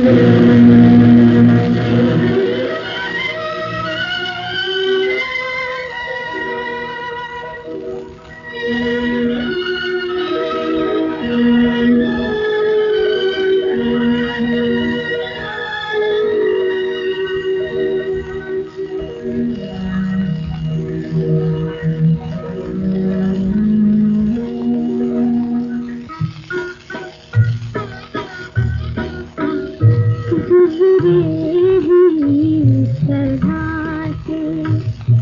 Thank you. ी शा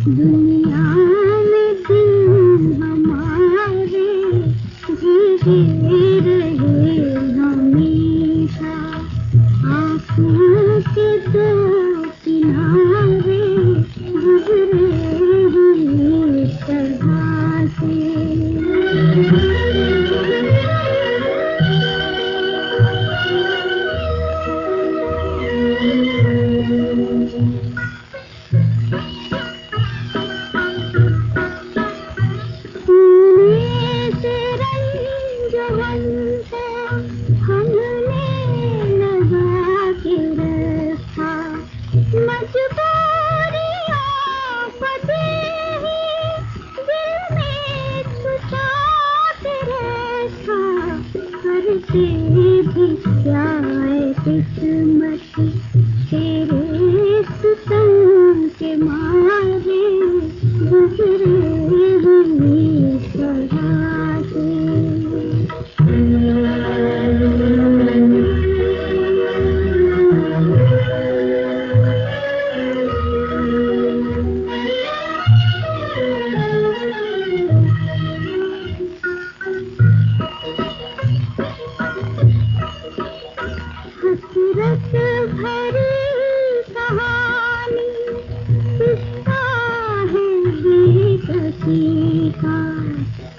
the से भी प्यार किस्मत तेरे Thank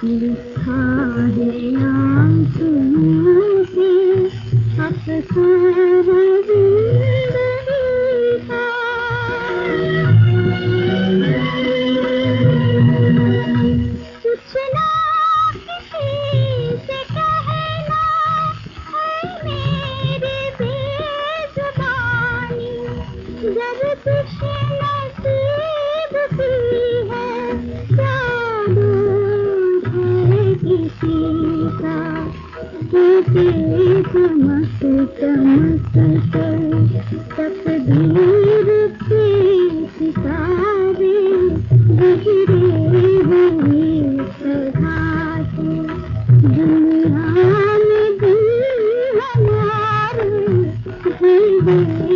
you. मस्त चमक तकदीर के सितारे बिखरे हुए सदा से दुनिया में दिल हमारे जीवन